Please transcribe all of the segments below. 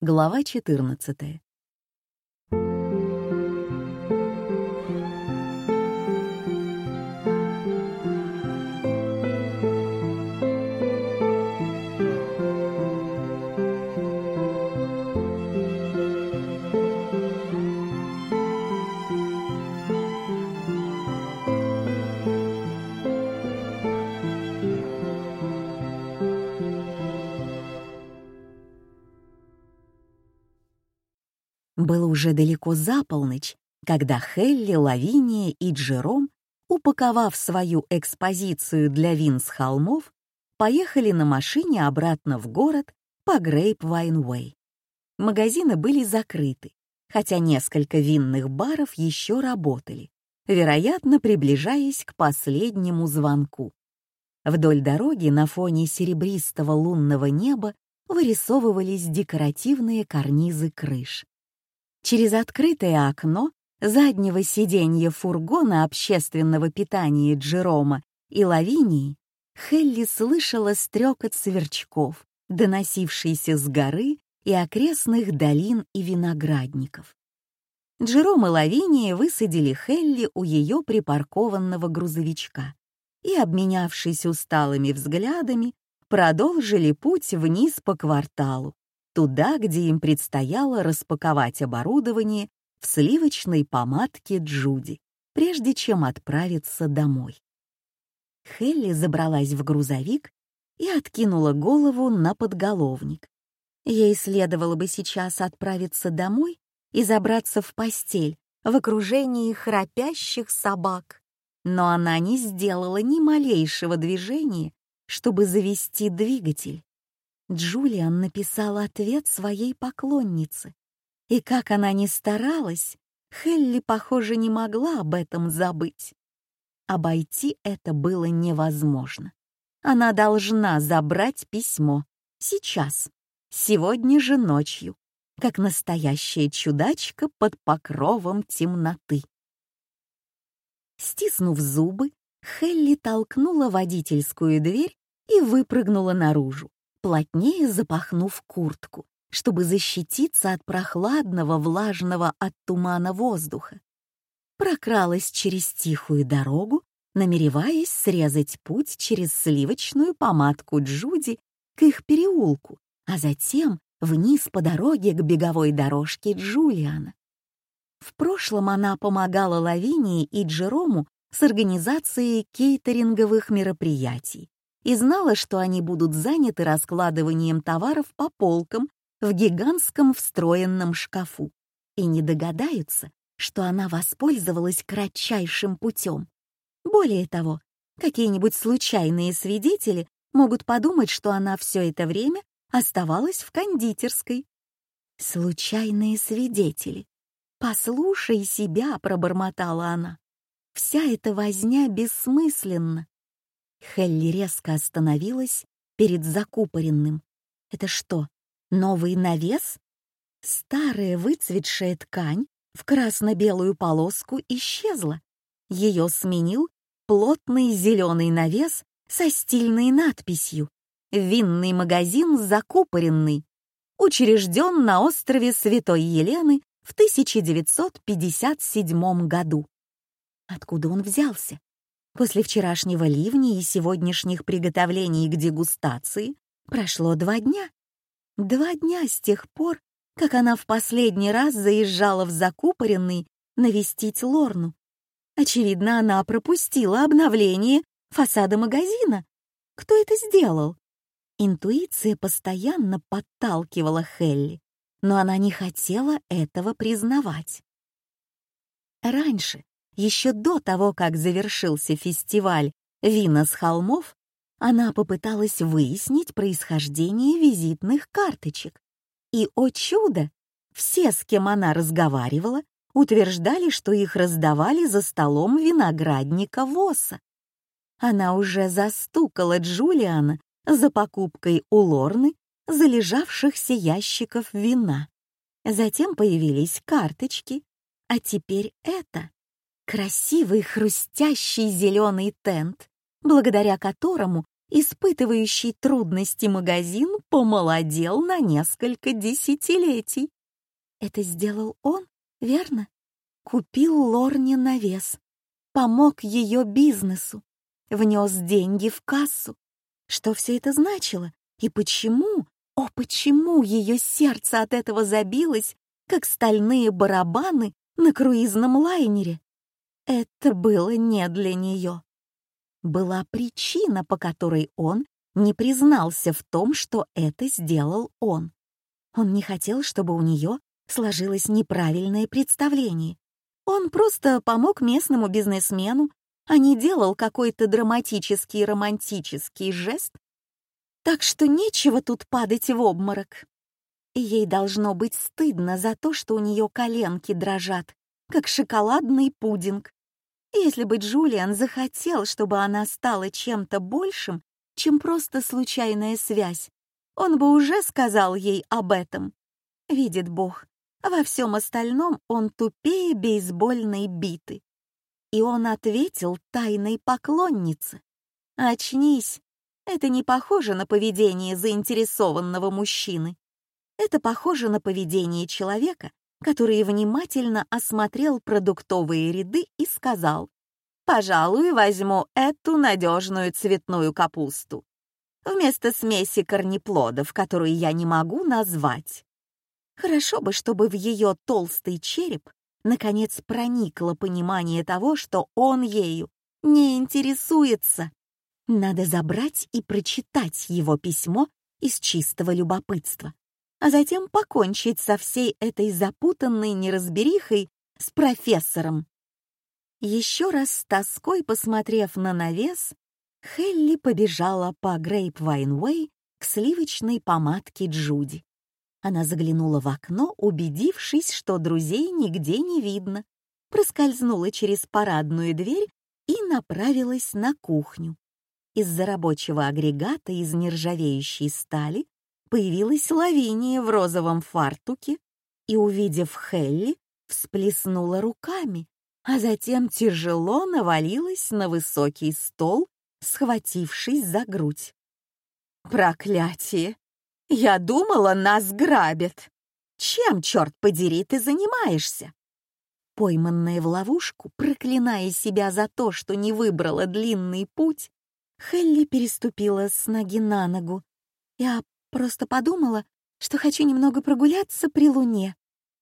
Глава 14. Было уже далеко за полночь, когда Хелли, Лавиния и Джером, упаковав свою экспозицию для вин с холмов, поехали на машине обратно в город по Грейп-Вайн-Уэй. Магазины были закрыты, хотя несколько винных баров еще работали, вероятно, приближаясь к последнему звонку. Вдоль дороги на фоне серебристого лунного неба вырисовывались декоративные карнизы крыш. Через открытое окно заднего сиденья фургона общественного питания Джерома и Лавинии Хелли слышала стрекот сверчков, доносившийся с горы и окрестных долин и виноградников. Джером и Лавиния высадили Хелли у ее припаркованного грузовичка и, обменявшись усталыми взглядами, продолжили путь вниз по кварталу, туда, где им предстояло распаковать оборудование в сливочной помадке Джуди, прежде чем отправиться домой. Хелли забралась в грузовик и откинула голову на подголовник. Ей следовало бы сейчас отправиться домой и забраться в постель в окружении храпящих собак. Но она не сделала ни малейшего движения, чтобы завести двигатель. Джулиан написал ответ своей поклоннице. И как она ни старалась, Хелли, похоже, не могла об этом забыть. Обойти это было невозможно. Она должна забрать письмо. Сейчас. Сегодня же ночью. Как настоящая чудачка под покровом темноты. Стиснув зубы, Хелли толкнула водительскую дверь и выпрыгнула наружу плотнее запахнув куртку, чтобы защититься от прохладного, влажного от тумана воздуха. Прокралась через тихую дорогу, намереваясь срезать путь через сливочную помадку Джуди к их переулку, а затем вниз по дороге к беговой дорожке Джулиана. В прошлом она помогала Лавинии и Джерому с организацией кейтеринговых мероприятий, и знала, что они будут заняты раскладыванием товаров по полкам в гигантском встроенном шкафу и не догадаются, что она воспользовалась кратчайшим путем. Более того, какие-нибудь случайные свидетели могут подумать, что она все это время оставалась в кондитерской. Случайные свидетели. «Послушай себя», — пробормотала она. «Вся эта возня бессмысленна. Хелли резко остановилась перед закупоренным. Это что, новый навес? Старая выцветшая ткань в красно-белую полоску исчезла. Ее сменил плотный зеленый навес со стильной надписью «Винный магазин закупоренный», учрежден на острове Святой Елены в 1957 году. Откуда он взялся? После вчерашнего ливня и сегодняшних приготовлений к дегустации прошло два дня. Два дня с тех пор, как она в последний раз заезжала в закупоренный навестить Лорну. Очевидно, она пропустила обновление фасада магазина. Кто это сделал? Интуиция постоянно подталкивала Хелли, но она не хотела этого признавать. Раньше, еще до того, как завершился фестиваль «Вина с холмов», она попыталась выяснить происхождение визитных карточек. И, о чудо, все, с кем она разговаривала, утверждали, что их раздавали за столом виноградника Восса. Она уже застукала Джулиана за покупкой у Лорны залежавшихся ящиков вина. Затем появились карточки, а теперь это красивый хрустящий зеленый тент, благодаря которому испытывающий трудности магазин помолодел на несколько десятилетий. Это сделал он, верно? Купил Лорне навес, помог ее бизнесу, внес деньги в кассу. Что все это значило? И почему, о, почему ее сердце от этого забилось, как стальные барабаны на круизном лайнере? Это было не для нее. Была причина, по которой он не признался в том, что это сделал он. Он не хотел, чтобы у нее сложилось неправильное представление. Он просто помог местному бизнесмену, а не делал какой-то драматический романтический жест. Так что нечего тут падать в обморок. Ей должно быть стыдно за то, что у нее коленки дрожат, как шоколадный пудинг. Если бы Джулиан захотел, чтобы она стала чем-то большим, чем просто случайная связь, он бы уже сказал ей об этом. Видит Бог, во всем остальном он тупее бейсбольной биты. И он ответил тайной поклоннице. «Очнись, это не похоже на поведение заинтересованного мужчины. Это похоже на поведение человека, который внимательно осмотрел продуктовые ряды и сказал, «Пожалуй, возьму эту надежную цветную капусту вместо смеси корнеплодов, которую я не могу назвать». Хорошо бы, чтобы в ее толстый череп наконец проникло понимание того, что он ею не интересуется. Надо забрать и прочитать его письмо из чистого любопытства а затем покончить со всей этой запутанной неразберихой с профессором. Еще раз с тоской посмотрев на навес, Хелли побежала по Грейпвайн-Уэй к сливочной помадке Джуди. Она заглянула в окно, убедившись, что друзей нигде не видно, проскользнула через парадную дверь и направилась на кухню. Из-за рабочего агрегата из нержавеющей стали появилась Лавиния в розовом фартуке и, увидев Хелли, всплеснула руками, а затем тяжело навалилась на высокий стол, схватившись за грудь. «Проклятие! Я думала, нас грабят! Чем, черт подери, ты занимаешься?» Пойманная в ловушку, проклиная себя за то, что не выбрала длинный путь, Хелли переступила с ноги на ногу. Я Просто подумала, что хочу немного прогуляться при луне.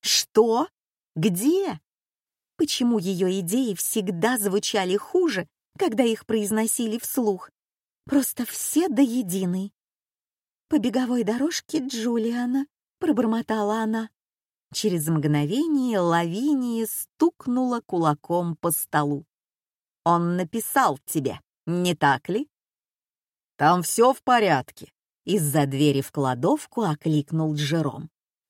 Что? Где? Почему ее идеи всегда звучали хуже, когда их произносили вслух? Просто все до единой. «По беговой дорожке Джулиана», — пробормотала она. Через мгновение Лавиния стукнула кулаком по столу. «Он написал тебе, не так ли?» «Там все в порядке», из-за двери в кладовку окликнул Джером.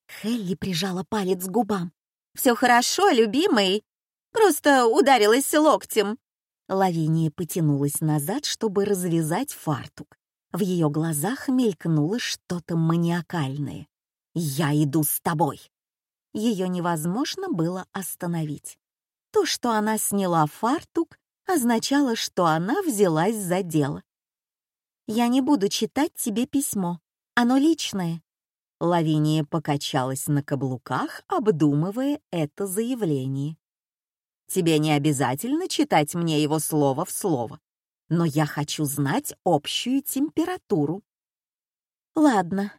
Хелли прижала палец к губам. «Все хорошо, любимый. Просто ударилась локтем». Лавиния потянулась назад, чтобы развязать фартук. В ее глазах мелькнуло что-то маниакальное. «Я иду с тобой!» Ее невозможно было остановить. То, что она сняла фартук, означало, что она взялась за дело. Я не буду читать тебе письмо. Оно личное». Лавиния покачалась на каблуках, обдумывая это заявление. «Тебе не обязательно читать мне его слово в слово, но я хочу знать общую температуру». «Ладно».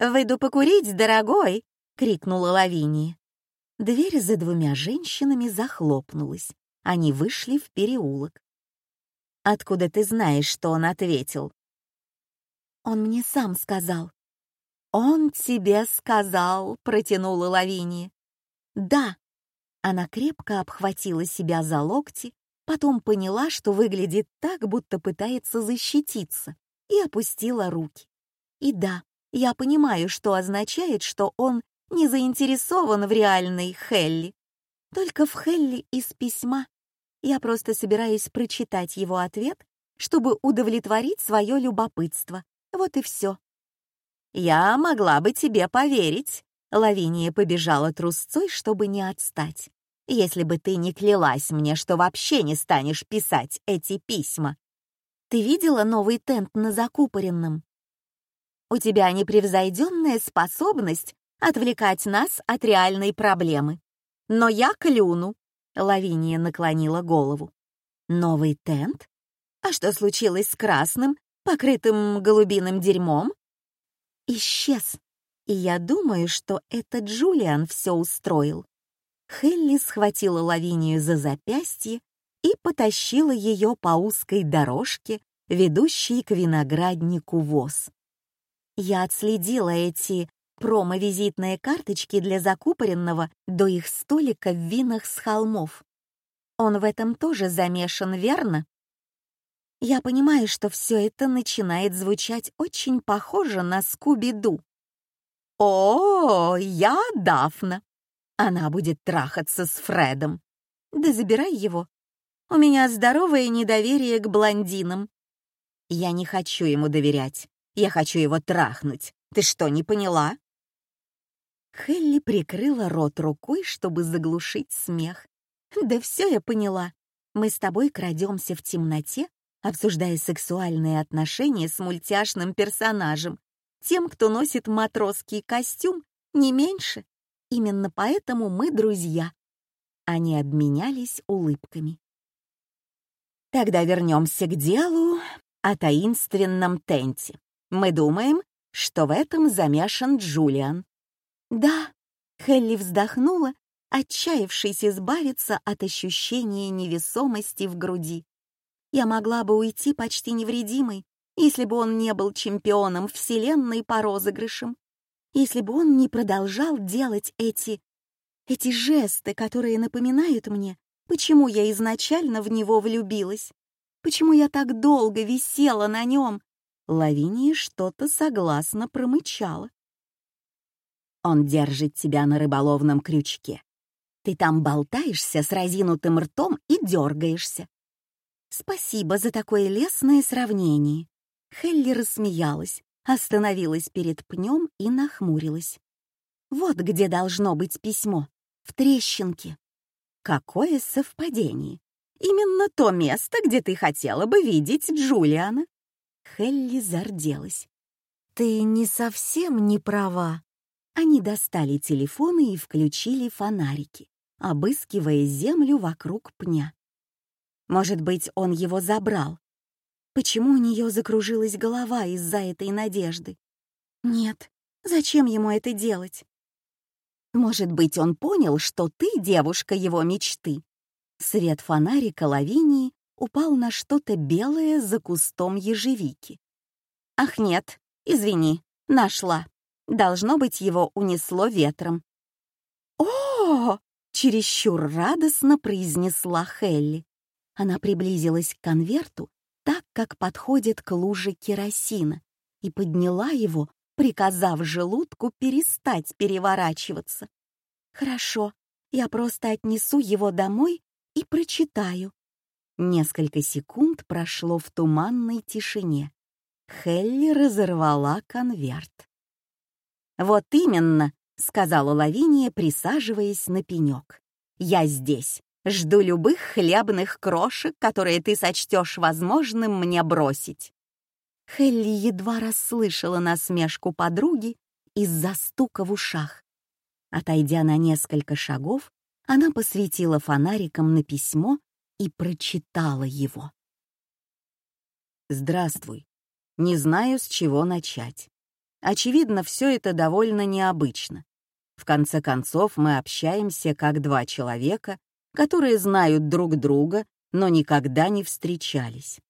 «Выйду покурить, дорогой!» — крикнула Лавиния. Дверь за двумя женщинами захлопнулась. Они вышли в переулок. Откуда ты знаешь, что он ответил? Он мне сам сказал. Он тебе сказал, протянула Лавиния. Да. Она крепко обхватила себя за локти, потом поняла, что выглядит так, будто пытается защититься, и опустила руки. И да, я понимаю, что означает, что он не заинтересован в реальной Хелли. Только в Хелли из письма. Я просто собираюсь прочитать его ответ, чтобы удовлетворить свое любопытство. Вот и все. «Я могла бы тебе поверить», — Лавиния побежала трусцой, чтобы не отстать. «Если бы ты не клялась мне, что вообще не станешь писать эти письма». Ты видела новый тент на закупоренном? У тебя непревзойденная способность отвлекать нас от реальной проблемы. Но я клюну. Лавиния наклонила голову. Новый тент? А что случилось с красным, покрытым голубиным дерьмом? Исчез. И я думаю, что это Джулиан все устроил. Хелли схватила Лавинию за запястье и потащила ее по узкой дорожке, ведущей к винограднику ВОЗ. Я отследила эти промо-визитные карточки для закупоренного до их столика в винах с холмов. Он в этом тоже замешан, верно? Я понимаю, что все это начинает звучать очень похоже на Скуби-Ду. «О, я Дафна!» Она будет трахаться с Фредом. Да забирай его. У меня здоровое недоверие к блондинам. Я не хочу ему доверять. Я хочу его трахнуть. Ты что, не поняла? Хелли прикрыла рот рукой, чтобы заглушить смех. Да все я поняла. Мы с тобой крадемся в темноте, обсуждая сексуальные отношения с мультяшным персонажем, тем, кто носит матросский костюм, не меньше. Именно поэтому мы друзья. Они обменялись улыбками. Тогда вернемся к делу о таинственном Тенте. Мы думаем, что в этом замешан Джулиан. Да, Хелли вздохнула, отчаявшись избавиться от ощущения невесомости в груди. Я могла бы уйти почти невредимой, если бы он не был чемпионом Вселенной по розыгрышам если бы он не продолжал делать эти... эти жесты, которые напоминают мне, почему я изначально в него влюбилась, почему я так долго висела на нем. Лавиния что-то согласно промычала. Он держит тебя на рыболовном крючке. Ты там болтаешься с разинутым ртом и дергаешься. Спасибо за такое лесное сравнение. Хелли рассмеялась, остановилась перед пнем и нахмурилась. Вот где должно быть письмо, в трещинке. Какое совпадение! Именно то место, где ты хотела бы видеть Джулиана. Хелли зарделась. Ты не совсем не права. Они достали телефоны и включили фонарики, обыскивая землю вокруг пня. Может быть, он его забрал, Почему у нее закружилась голова из-за этой надежды? Нет, зачем ему это делать? Может быть, он понял, что ты девушка его мечты. Свет фонарика Лавинии упал на что-то белое за кустом ежевики. Ах нет, извини, нашла. Должно быть, его унесло ветром. О! чересчур радостно произнесла Хелли. Она приблизилась к конверту так, как подходит к луже керосина, и подняла его, приказав желудку перестать переворачиваться. «Хорошо, я просто отнесу его домой и прочитаю». Несколько секунд прошло в туманной тишине. Хелли разорвала конверт. «Вот именно», — сказала Лавиния, присаживаясь на пенек. «Я здесь. Жду любых хлебных крошек, которые ты сочтешь возможным мне бросить». Хелли едва расслышала насмешку подруги из-за стука в ушах. Отойдя на несколько шагов, она посветила фонариком на письмо и прочитала его. «Здравствуй. Не знаю, с чего начать. Очевидно, все это довольно необычно. В конце концов, мы общаемся как два человека, которые знают друг друга, но никогда не встречались.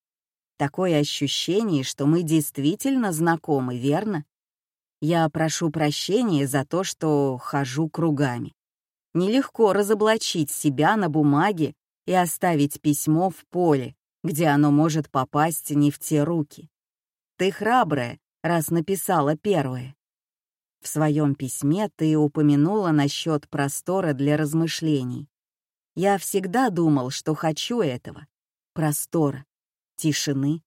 Такое ощущение, что мы действительно знакомы, верно? Я прошу прощения за то, что хожу кругами. Нелегко разоблачить себя на бумаге и оставить письмо в поле, где оно может попасть не в те руки. Ты храбрая, раз написала первое. В своем письме ты упомянула насчет простора для размышлений. Я всегда думал, что хочу этого. Простора, тишины.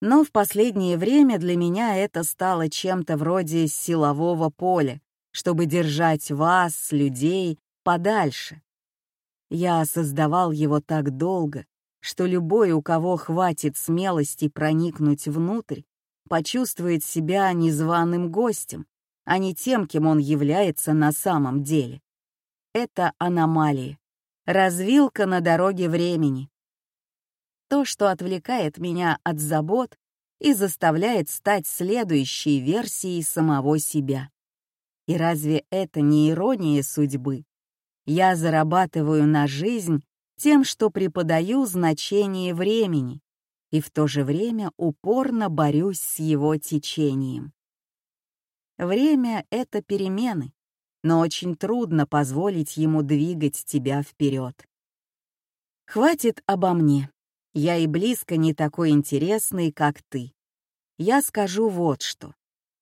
Но в последнее время для меня это стало чем-то вроде силового поля, чтобы держать вас, людей, подальше. Я создавал его так долго, что любой, у кого хватит смелости проникнуть внутрь, почувствует себя незваным гостем, а не тем, кем он является на самом деле. Это аномалии, развилка на дороге времени. То, что отвлекает меня от забот и заставляет стать следующей версией самого себя. И разве это не ирония судьбы? Я зарабатываю на жизнь тем, что преподаю значение времени, и в то же время упорно борюсь с его течением. Время — это перемены, но очень трудно позволить ему двигать тебя вперед. Хватит обо мне. Я и близко не такой интересный, как ты. Я скажу вот что.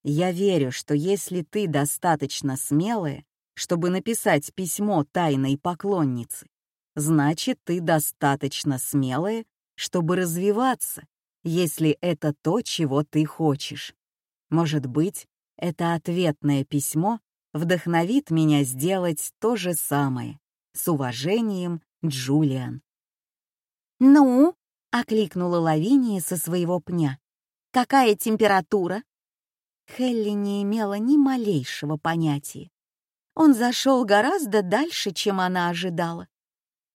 Я верю, что если ты достаточно смелая, чтобы написать письмо тайной поклоннице, значит, ты достаточно смелая, чтобы развиваться, если это то, чего ты хочешь. Может быть, это ответное письмо вдохновит меня сделать то же самое. С уважением, Джулиан. «Ну?» — окликнула Лавиния со своего пня. «Какая температура?» Хелли не имела ни малейшего понятия. Он зашел гораздо дальше, чем она ожидала.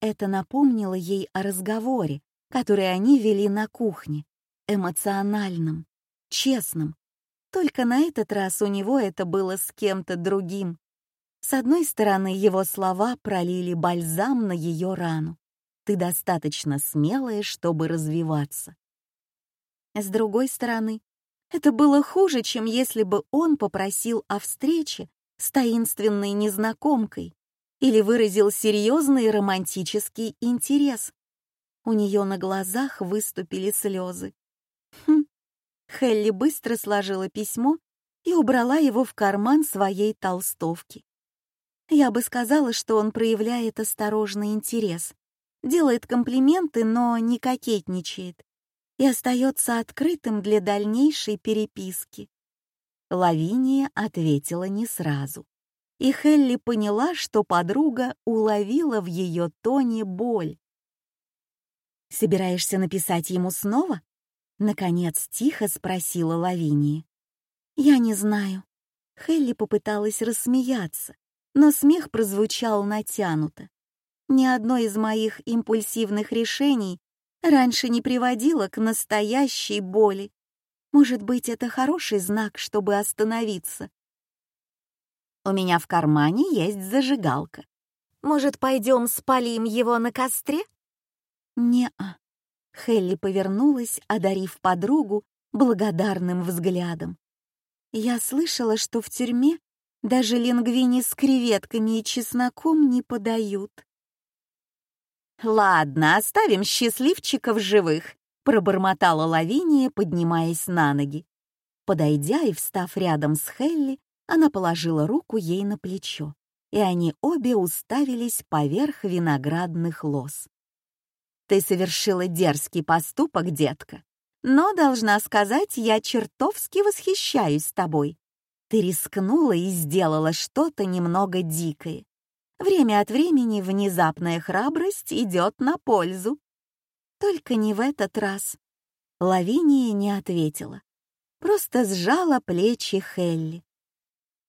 Это напомнило ей о разговоре, который они вели на кухне, эмоциональном, честном. Только на этот раз у него это было с кем-то другим. С одной стороны, его слова пролили бальзам на ее рану. Ты достаточно смелая, чтобы развиваться. С другой стороны, это было хуже, чем если бы он попросил о встрече с таинственной незнакомкой или выразил серьезный романтический интерес. У нее на глазах выступили слезы. Хм. Хелли быстро сложила письмо и убрала его в карман своей толстовки. Я бы сказала, что он проявляет осторожный интерес, делает комплименты, но не кокетничает и остается открытым для дальнейшей переписки. Лавиния ответила не сразу. И Хелли поняла, что подруга уловила в ее тоне боль. «Собираешься написать ему снова?» Наконец тихо спросила Лавиния. «Я не знаю». Хелли попыталась рассмеяться, но смех прозвучал натянуто. Ни одно из моих импульсивных решений раньше не приводило к настоящей боли. Может быть, это хороший знак, чтобы остановиться. У меня в кармане есть зажигалка. Может, пойдем спалим его на костре? Не-а. Хелли повернулась, одарив подругу благодарным взглядом. Я слышала, что в тюрьме даже лингвини с креветками и чесноком не подают. «Ладно, оставим счастливчиков живых», пробормотала Лавиния, поднимаясь на ноги. Подойдя и встав рядом с Хелли, она положила руку ей на плечо, и они обе уставились поверх виноградных лоз. «Ты совершила дерзкий поступок, детка, но, должна сказать, я чертовски восхищаюсь тобой. Ты рискнула и сделала что-то немного дикое. Время от времени внезапная храбрость идет на пользу. Только не в этот раз. Лавиния не ответила. Просто сжала плечи Хелли.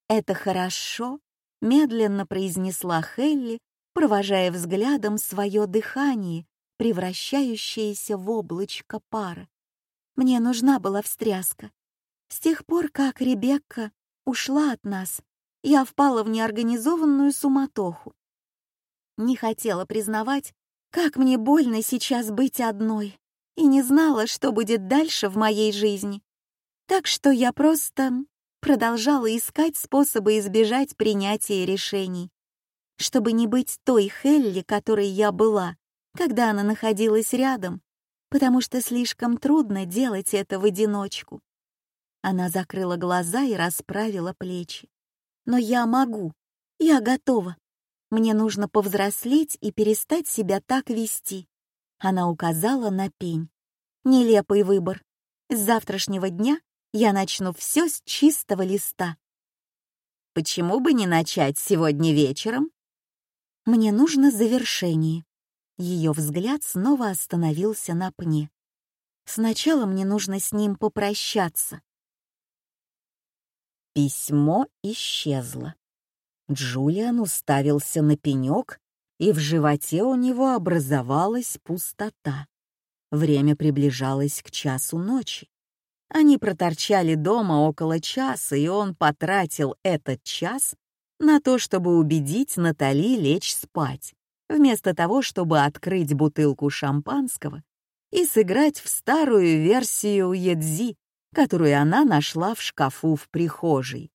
«Это хорошо», — медленно произнесла Хелли, провожая взглядом свое дыхание, превращающееся в облачко пара. «Мне нужна была встряска. С тех пор, как Ребекка ушла от нас, я впала в неорганизованную суматоху. Не хотела признавать, как мне больно сейчас быть одной, и не знала, что будет дальше в моей жизни. Так что я просто продолжала искать способы избежать принятия решений, чтобы не быть той Хелли, которой я была, когда она находилась рядом, потому что слишком трудно делать это в одиночку. Она закрыла глаза и расправила плечи. «Но я могу, я готова. Мне нужно повзрослеть и перестать себя так вести. Она указала на пень. Нелепый выбор. С завтрашнего дня я начну все с чистого листа. Почему бы не начать сегодня вечером? Мне нужно завершение. Ее взгляд снова остановился на пне. Сначала мне нужно с ним попрощаться. Письмо исчезло. Джулиан уставился на пенек, и в животе у него образовалась пустота. Время приближалось к часу ночи. Они проторчали дома около часа, и он потратил этот час на то, чтобы убедить Натали лечь спать, вместо того, чтобы открыть бутылку шампанского и сыграть в старую версию Едзи, которую она нашла в шкафу в прихожей.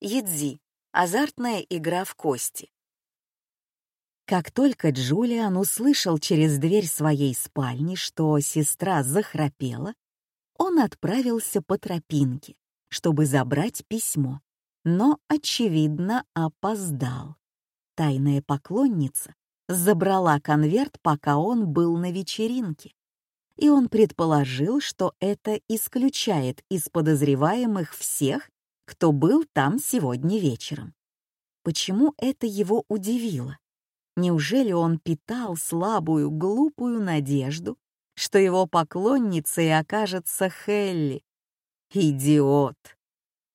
Едзи — азартная игра в кости. Как только Джулиан услышал через дверь своей спальни, что сестра захрапела, он отправился по тропинке, чтобы забрать письмо, но, очевидно, опоздал. Тайная поклонница забрала конверт, пока он был на вечеринке, и он предположил, что это исключает из подозреваемых всех, кто был там сегодня вечером. Почему это его удивило? Неужели он питал слабую, глупую надежду, что его поклонницей окажется Хелли. Идиот!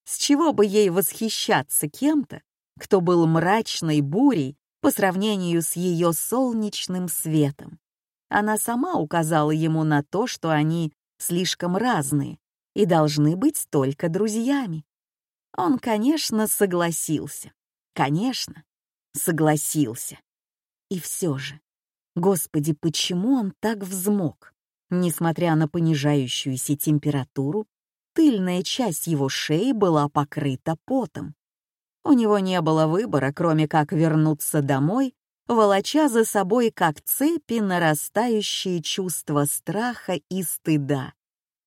С чего бы ей восхищаться кем-то, кто был мрачной бурей по сравнению с ее солнечным светом? Она сама указала ему на то, что они слишком разные и должны быть только друзьями. Он, конечно, согласился. Конечно, согласился. И все же, господи, почему он так взмок? Несмотря на понижающуюся температуру, тыльная часть его шеи была покрыта потом. У него не было выбора, кроме как вернуться домой, волоча за собой как цепи нарастающие чувства страха и стыда,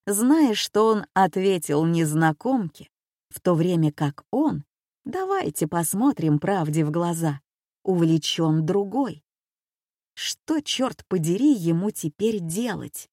зная, что он ответил незнакомке, в то время как он, давайте посмотрим правде в глаза, увлечен другой. Что, черт подери, ему теперь делать?